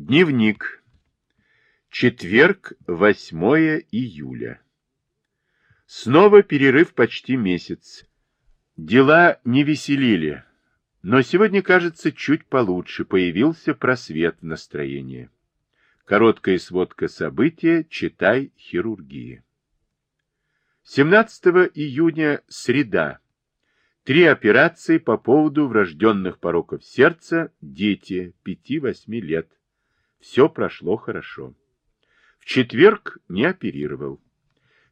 Дневник. Четверг, 8 июля. Снова перерыв почти месяц. Дела не веселили, но сегодня, кажется, чуть получше появился просвет в настроении. Короткая сводка события, читай хирургии. 17 июня, среда. Три операции по поводу врожденных пороков сердца, дети 5-8 лет. Все прошло хорошо. В четверг не оперировал.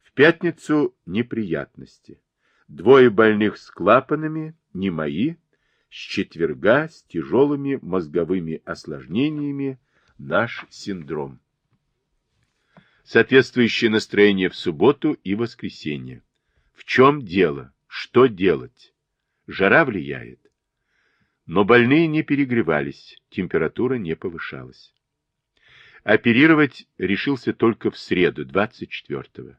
В пятницу неприятности. Двое больных с клапанами, не мои, с четверга с тяжелыми мозговыми осложнениями, наш синдром. Соответствующее настроение в субботу и воскресенье. В чем дело? Что делать? Жара влияет. Но больные не перегревались, температура не повышалась. Оперировать решился только в среду, 24-го.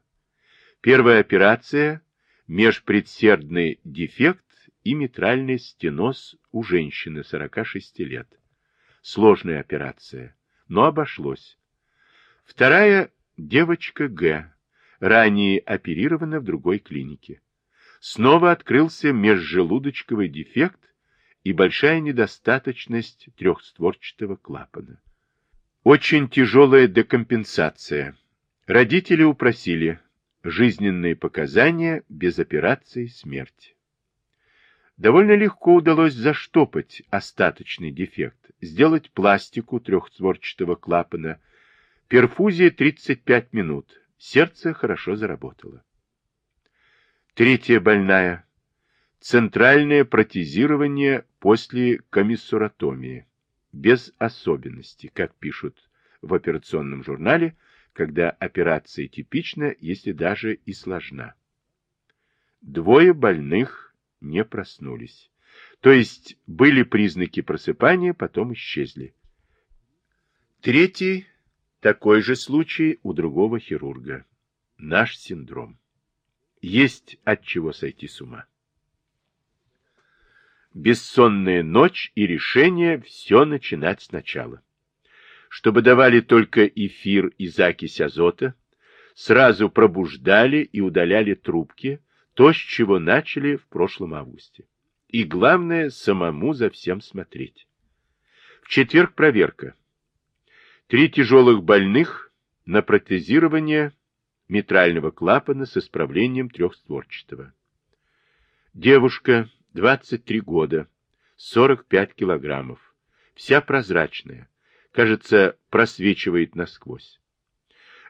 Первая операция – межпредсердный дефект и митральный стеноз у женщины 46 лет. Сложная операция, но обошлось. Вторая – девочка Г, ранее оперирована в другой клинике. Снова открылся межжелудочковый дефект и большая недостаточность трехстворчатого клапана. Очень тяжелая декомпенсация. Родители упросили жизненные показания без операции смерть. Довольно легко удалось заштопать остаточный дефект, сделать пластику трехстворчатого клапана. Перфузия 35 минут. Сердце хорошо заработало. Третья больная. Центральное протезирование после комиссуратомии без особенностей, как пишут в операционном журнале, когда операция типична, если даже и сложна. Двое больных не проснулись. То есть были признаки просыпания, потом исчезли. Третий – такой же случай у другого хирурга. Наш синдром. Есть от чего сойти с ума бессонная ночь и решение все начинать сначала. Чтобы давали только эфир и закись азота, сразу пробуждали и удаляли трубки, то, с чего начали в прошлом августе. И главное, самому за всем смотреть. В четверг проверка. Три тяжелых больных на протезирование митрального клапана с исправлением трехстворчатого. Девушка 23 года, 45 килограммов, вся прозрачная, кажется, просвечивает насквозь.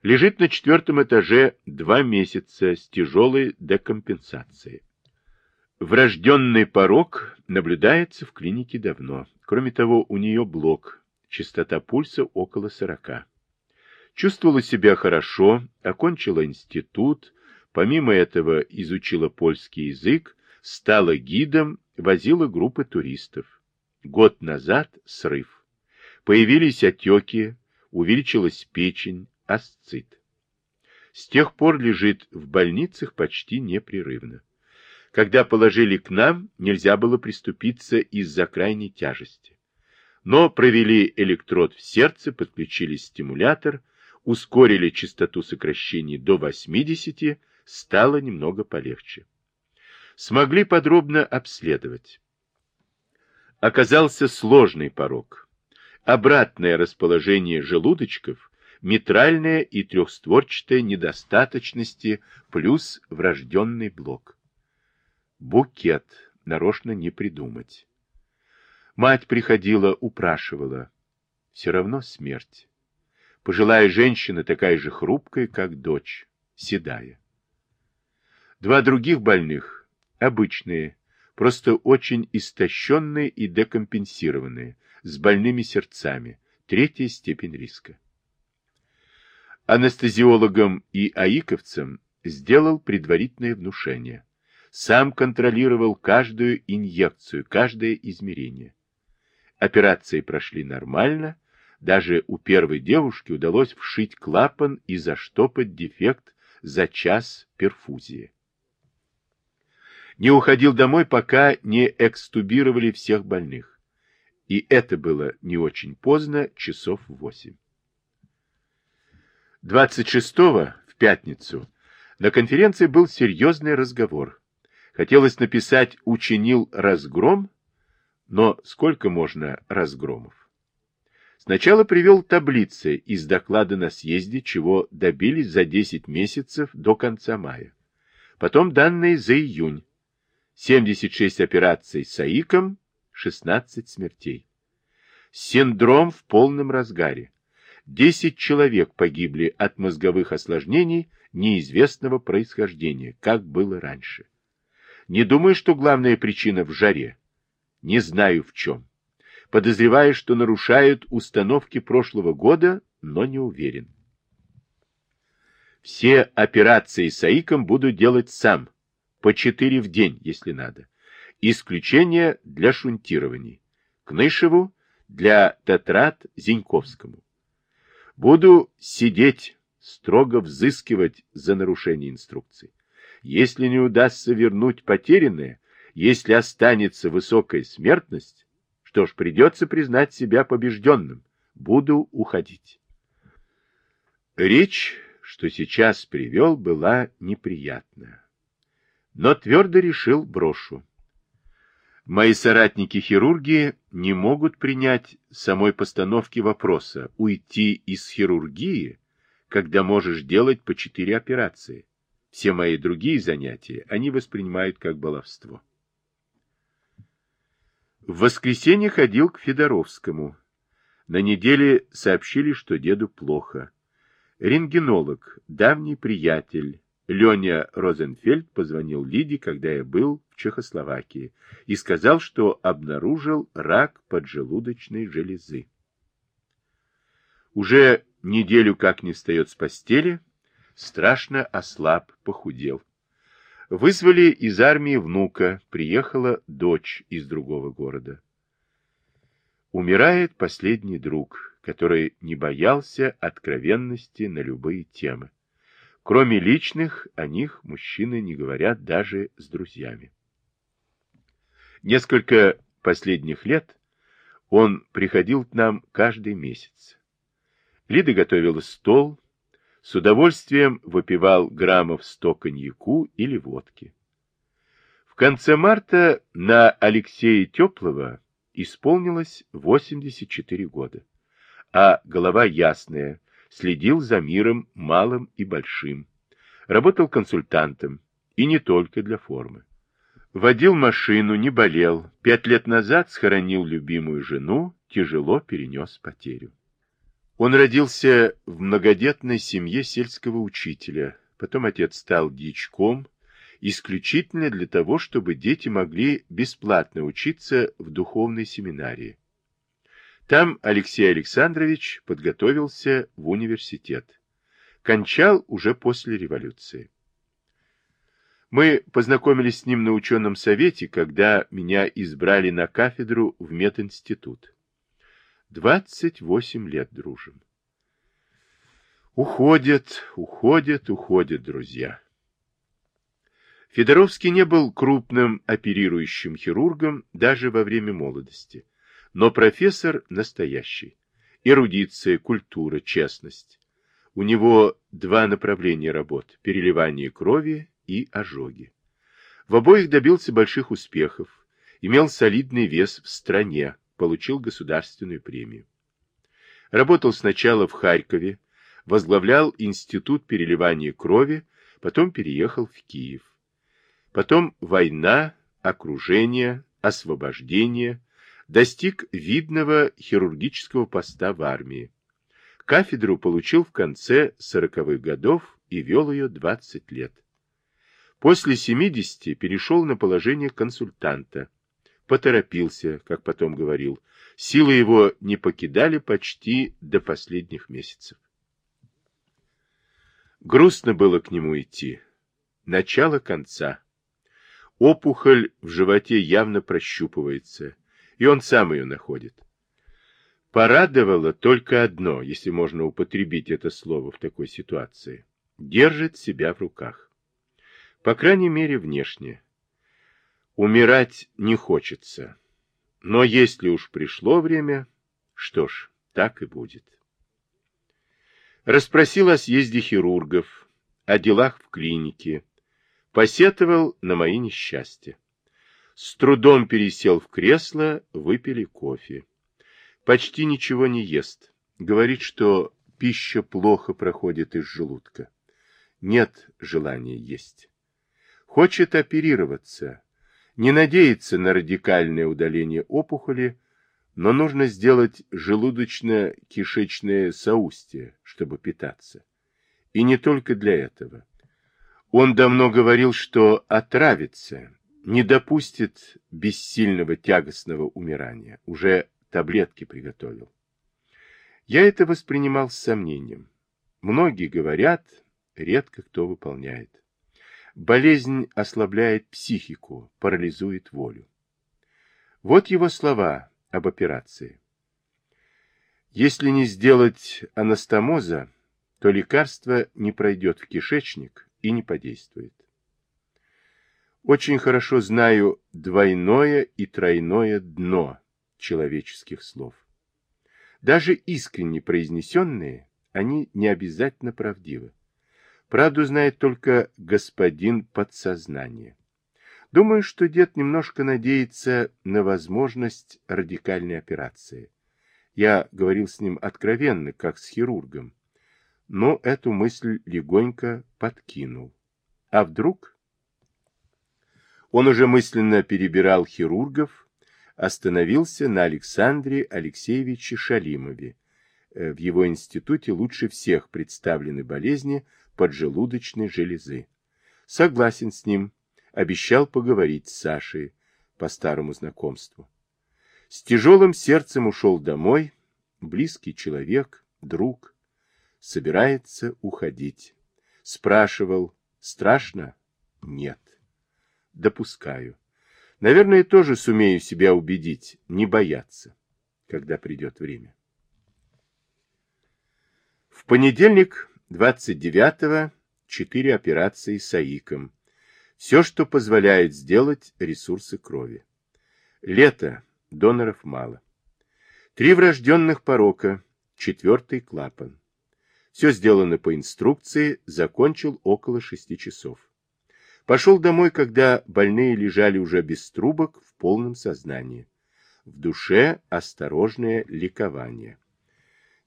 Лежит на четвертом этаже два месяца с тяжелой декомпенсацией. Врожденный порог наблюдается в клинике давно. Кроме того, у нее блок, частота пульса около 40. Чувствовала себя хорошо, окончила институт, помимо этого изучила польский язык, стала гидом, возила группы туристов. Год назад срыв. Появились отеки, увеличилась печень, асцит. С тех пор лежит в больницах почти непрерывно. Когда положили к нам, нельзя было приступиться из-за крайней тяжести. Но провели электрод в сердце, подключили стимулятор, ускорили частоту сокращений до 80, стало немного полегче смогли подробно обследовать. Оказался сложный порог. Обратное расположение желудочков, митральная и трехстворчатая недостаточности плюс врожденный блок. Букет нарочно не придумать. Мать приходила, упрашивала. Все равно смерть. Пожилая женщина такая же хрупкая, как дочь, седая. Два других больных Обычные, просто очень истощенные и декомпенсированные, с больными сердцами, третья степень риска. Анестезиологам и аиковцам сделал предварительное внушение. Сам контролировал каждую инъекцию, каждое измерение. Операции прошли нормально, даже у первой девушки удалось вшить клапан и заштопать дефект за час перфузии не уходил домой, пока не экстубировали всех больных. И это было не очень поздно, часов восемь. 26-го, в пятницу, на конференции был серьезный разговор. Хотелось написать «учинил разгром», но сколько можно разгромов? Сначала привел таблицы из доклада на съезде, чего добились за 10 месяцев до конца мая. Потом данные за июнь. 76 операций с АИКом, 16 смертей. Синдром в полном разгаре. 10 человек погибли от мозговых осложнений неизвестного происхождения, как было раньше. Не думаю, что главная причина в жаре. Не знаю в чем. Подозреваю, что нарушают установки прошлого года, но не уверен. Все операции с АИКом буду делать сам, по четыре в день, если надо. Исключение для шунтирований. Кнышеву для тетрат Зиньковскому. Буду сидеть, строго взыскивать за нарушение инструкций. Если не удастся вернуть потерянное, если останется высокая смертность, что ж, придется признать себя побежденным. Буду уходить. Речь, что сейчас привел, была неприятная. Но твердо решил брошу. Мои соратники-хирурги не могут принять самой постановки вопроса уйти из хирургии, когда можешь делать по четыре операции. Все мои другие занятия они воспринимают как баловство. В воскресенье ходил к Федоровскому. На неделе сообщили, что деду плохо. Рентгенолог, давний приятель, Леня Розенфельд позвонил Лиде, когда я был в Чехословакии, и сказал, что обнаружил рак поджелудочной железы. Уже неделю как не встает с постели, страшно ослаб, похудел. Вызвали из армии внука, приехала дочь из другого города. Умирает последний друг, который не боялся откровенности на любые темы. Кроме личных, о них мужчины не говорят даже с друзьями. Несколько последних лет он приходил к нам каждый месяц. Лида готовила стол, с удовольствием выпивал граммов сто коньяку или водки. В конце марта на Алексея Теплого исполнилось 84 года, а голова ясная, следил за миром малым и большим, работал консультантом, и не только для формы. Водил машину, не болел, пять лет назад схоронил любимую жену, тяжело перенес потерю. Он родился в многодетной семье сельского учителя, потом отец стал дьячком, исключительно для того, чтобы дети могли бесплатно учиться в духовной семинарии. Там Алексей Александрович подготовился в университет. Кончал уже после революции. Мы познакомились с ним на ученом совете, когда меня избрали на кафедру в мединститут. Двадцать восемь лет дружим. Уходят, уходят, уходят друзья. Федоровский не был крупным оперирующим хирургом даже во время молодости, но профессор настоящий. Эрудиция, культура, честность. У него два направления работ – переливание крови и ожоги. В обоих добился больших успехов, имел солидный вес в стране, получил государственную премию. Работал сначала в Харькове, возглавлял Институт переливания крови, потом переехал в Киев. Потом война, окружение, освобождение, достиг видного хирургического поста в армии. Кафедру получил в конце сороковых годов и вел ее 20 лет. После 70 перешел на положение консультанта поторопился, как потом говорил. Силы его не покидали почти до последних месяцев. Грустно было к нему идти. Начало конца. Опухоль в животе явно прощупывается, и он сам ее находит. Порадовало только одно, если можно употребить это слово в такой ситуации. Держит себя в руках. По крайней мере, внешне. Умирать не хочется. Но если уж пришло время, что ж, так и будет. Расспросил о съезде хирургов, о делах в клинике, посетовал на мои несчастья. С трудом пересел в кресло, выпили кофе. Почти ничего не ест. Говорит, что пища плохо проходит из желудка. Нет желания есть. Хочет оперироваться. Не надеется на радикальное удаление опухоли, но нужно сделать желудочно-кишечное соустье, чтобы питаться. И не только для этого. Он давно говорил, что отравится, не допустит бессильного тягостного умирания. Уже таблетки приготовил. Я это воспринимал с сомнением. Многие говорят, редко кто выполняет. Болезнь ослабляет психику, парализует волю. Вот его слова об операции. Если не сделать анастомоза, то лекарство не пройдет в кишечник и не подействует. Очень хорошо знаю двойное и тройное дно человеческих слов. Даже искренне произнесенные, они не обязательно правдивы. Правду знает только господин подсознание. Думаю, что дед немножко надеется на возможность радикальной операции. Я говорил с ним откровенно, как с хирургом, но эту мысль легонько подкинул. А вдруг? Он уже мысленно перебирал хирургов, остановился на Александре Алексеевиче Шалимове. Э, в его институте лучше всех представлены болезни поджелудочной железы. Согласен с ним, обещал поговорить с Сашей по старому знакомству. С тяжелым сердцем ушел домой, близкий человек, друг, собирается уходить. Спрашивал, страшно? Нет. Допускаю. Наверное, тоже сумею себя убедить, не бояться, когда придет время. В понедельник 29-го четыре операции с АИКом. Все, что позволяет сделать ресурсы крови. Лето. Доноров мало. Три врожденных порока. Четвертый клапан. Все сделано по инструкции, закончил около шести часов. Пошел домой, когда больные лежали уже без трубок в полном сознании. В душе осторожное ликование.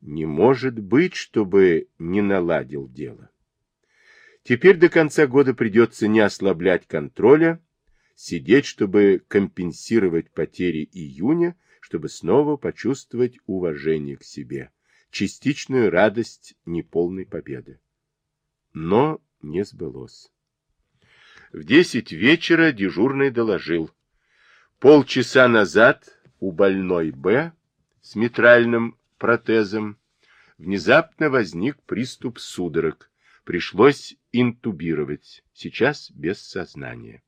Не может быть, чтобы не наладил дело. Теперь до конца года придется не ослаблять контроля, сидеть, чтобы компенсировать потери июня, чтобы снова почувствовать уважение к себе, частичную радость неполной победы. Но не сбылось. В десять вечера дежурный доложил. Полчаса назад у больной Б с митральным протезом, внезапно возник приступ судорог. Пришлось интубировать, сейчас без сознания.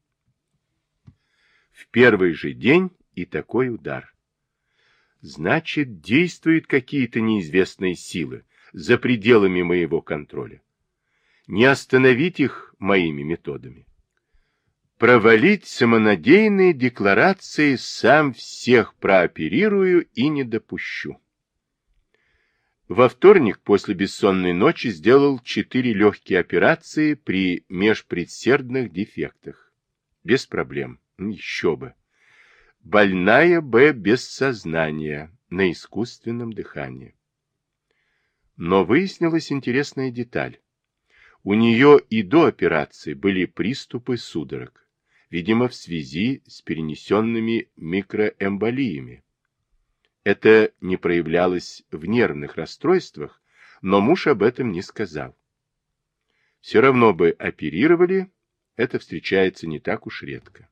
В первый же день и такой удар. Значит, действуют какие-то неизвестные силы за пределами моего контроля. Не остановить их моими методами. Провалить самонадеянные декларации сам всех прооперирую и не допущу. Во вторник после бессонной ночи сделал четыре легкие операции при межпредсердных дефектах. Без проблем. Еще бы. Больная Б без сознания, на искусственном дыхании. Но выяснилась интересная деталь. У нее и до операции были приступы судорог, видимо, в связи с перенесенными микроэмболиями. Это не проявлялось в нервных расстройствах, но муж об этом не сказал. Все равно бы оперировали, это встречается не так уж редко.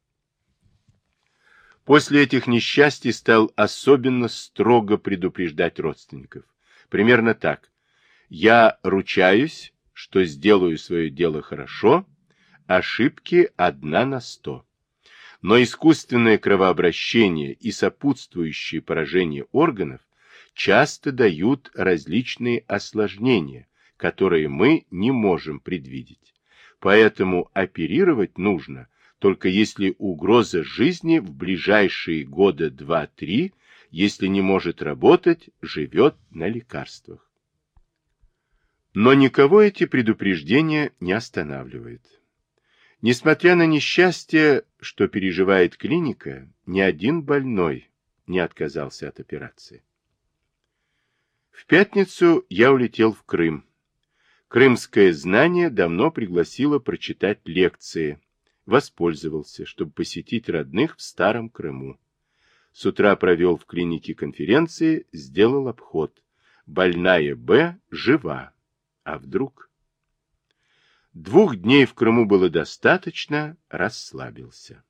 После этих несчастий стал особенно строго предупреждать родственников. Примерно так. Я ручаюсь, что сделаю свое дело хорошо, ошибки одна на сто но искусственное кровообращение и сопутствующие поражения органов часто дают различные осложнения, которые мы не можем предвидеть. Поэтому оперировать нужно только если угроза жизни в ближайшие года 2-3, если не может работать, живет на лекарствах. Но никого эти предупреждения не останавливают. Несмотря на несчастье, что переживает клиника, ни один больной не отказался от операции. В пятницу я улетел в Крым. Крымское знание давно пригласило прочитать лекции. Воспользовался, чтобы посетить родных в Старом Крыму. С утра провел в клинике конференции, сделал обход. Больная Б жива. А вдруг? Двух дней в Крыму было достаточно, расслабился.